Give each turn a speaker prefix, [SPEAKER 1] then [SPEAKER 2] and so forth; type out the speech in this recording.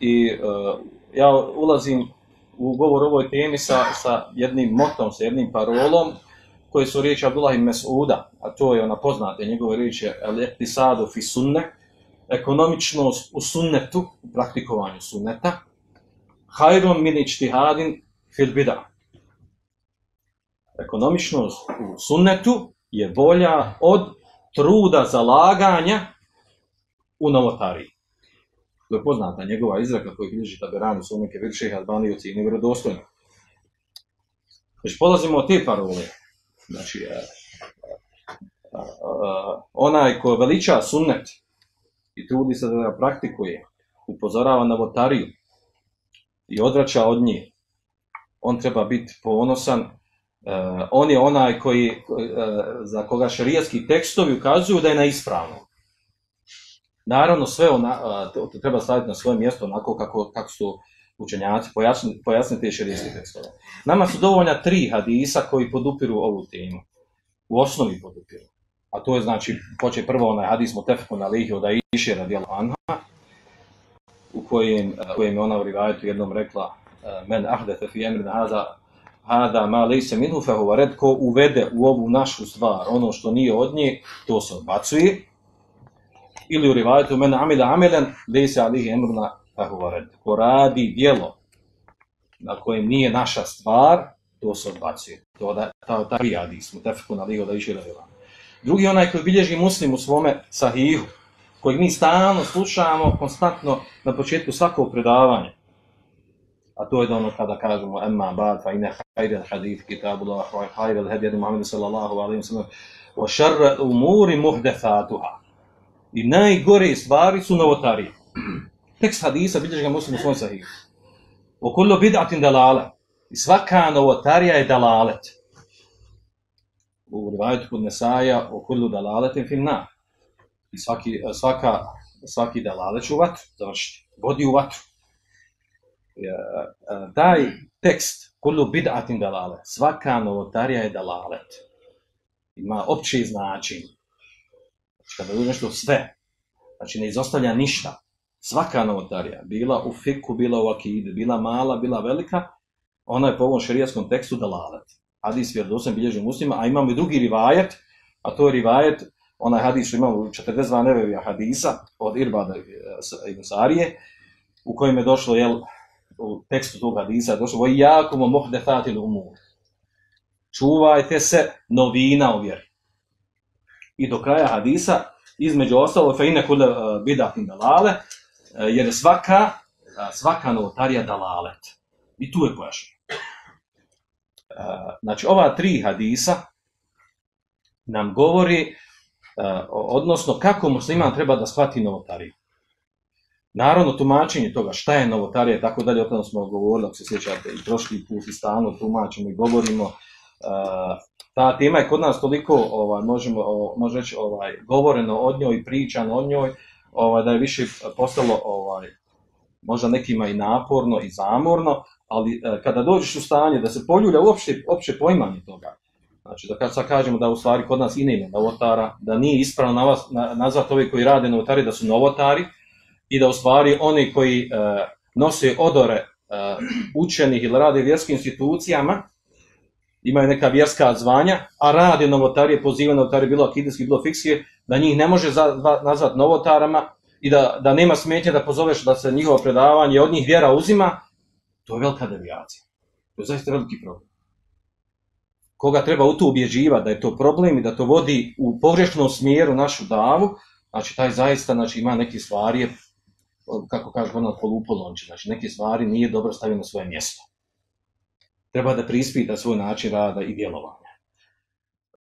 [SPEAKER 1] i uh, ja ulazim u govor ovoj temi sa, sa jednim motom, sa jednim parolom, koje su riječi Abdullah i Mesuda, a to je ona poznata, njegove riječi al-iqtisadu fi sunne, ekonomičnost u sunnetu, u praktikovanju sunneta, hajrom min ičtihadin fil bida. Ekonomičnost u sunnetu je bolja od truda zalaganja u novotariji. To je poznata njegova izraka koju bilježi Taberani su neke Šeha Albani i nevjerodostojni. Znači, polazimo od te parole. Znači, a, a, a, onaj ko veliča sunnet i trudi se da ga praktikuje, upozorava na votariju i odvraća od nje, on treba biti ponosan. Uh, on je onaj koji, uh, za koga šarijatski tekstovi ukazuju da je na ispravnom. Naravno, sve ona, treba staviti na svoje mjesto onako kako, kako su učenjaci pojasniti pojasni širijski tekstove. Nama su dovoljna tri hadisa koji podupiru ovu temu. U osnovi podupiru. A to je znači, poče prvo onaj hadis Mutefku na Lihi da iše radijal Anha, u kojem, kojem je ona u rivajetu jednom rekla men ahdete fi emrin hada hada ma lejse minhu fehu red ko uvede u ovu našu stvar ono što nije od nje, to se odbacuje ili u rivajetu men amila amilan lejse alihi emruna fehu ko radi dijelo na kojem nije naša stvar to se odbacuje. To da ta, ta prijadi smo tefku na liho da iši radila drugi onaj koji bilježi muslim u svome sahihu kojeg mi stalno slušamo konstantno na početku svakog predavanja a to je da ono kada kažemo emma ba'd fa inna khayra al-hadith kitabullah wa khayra al-hadi Muhammad sallallahu alayhi wa sallam wa sharra umuri muhdathatuha i najgore stvari su novotarije tekst hadisa bilježi ga muslim u svom sahih wa kullu bid'atin dalala i svaka novotarija je dalalet. U rivajetu kod Nesaja o kullu dalaletin fin na i svaki, svaka, svaki dalalet će u vatru završiti, vodi u vatru. Taj tekst kullu bid'atin dalale svaka novotarija je dalalet. Ima opći značenje. znači kada je nešto sve znači ne izostavlja ništa svaka novotarija bila u fiku, bila u akidu bila mala, bila velika ona je po ovom šerijaskom tekstu dalalet hadis vjerodosan bilježi muslima a imamo i drugi rivajet a to je rivajet onaj hadis što imamo 42 nevevija hadisa od Irbada eh, i Sarije u kojem je došlo jel, u tekstu tog hadisa došlo voj jakomo muhdefatil umur. Čuvajte se novina u vjeri. I do kraja hadisa, između ostalo, fe ine kule uh, e, bidatin dalale, e, jer je svaka, e, svaka novotarija dalalet. I tu je pojašnjeno. Znači, ova tri hadisa nam govori, odnosno kako musliman treba da shvati novotariju. Naravno, tumačenje toga šta je novotarija i tako dalje, o tom smo govorili, ako se sjećate, i prošli put i stalno tumačimo i govorimo. Ta tema je kod nas toliko, ovaj, možemo može reći, ovaj, govoreno o njoj, pričano o njoj, ovaj, da je više postalo ovaj, možda nekima i naporno i zamorno, ali eh, kada dođeš u stanje da se poljulja uopšte, opće poimanje toga, znači da kad sad kažemo da u stvari kod nas i ne ima novotara, da nije ispravno na vas, na, nazvat ove koji rade novotari da su novotari, i da u stvari oni koji eh, nose odore eh, učenih ili rade vjerskim institucijama imaju neka vjerska zvanja, a rade novotarije, poziva novotarije, bilo akidijski, bilo fiksije, da njih ne može za, nazvat novotarama i da, da nema smetje da pozoveš da se njihovo predavanje od njih vjera uzima, to je velika devijacija. To je zaista veliki problem. Koga treba u to ubjeđivati da je to problem i da to vodi u pogrešnom smjeru našu davu, znači taj zaista znači, ima neke stvari kako kaže ono polupolonče, znači neke stvari nije dobro stavio na svoje mjesto. Treba da prispita svoj način rada i djelovanja.